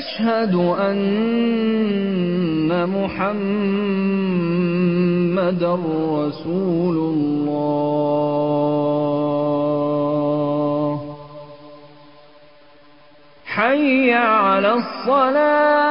أشهد أن محمدا رسول الله. حي على الصلاة.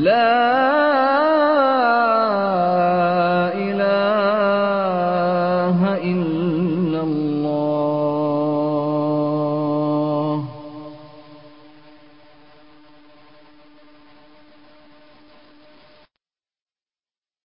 لا إله إلا الله.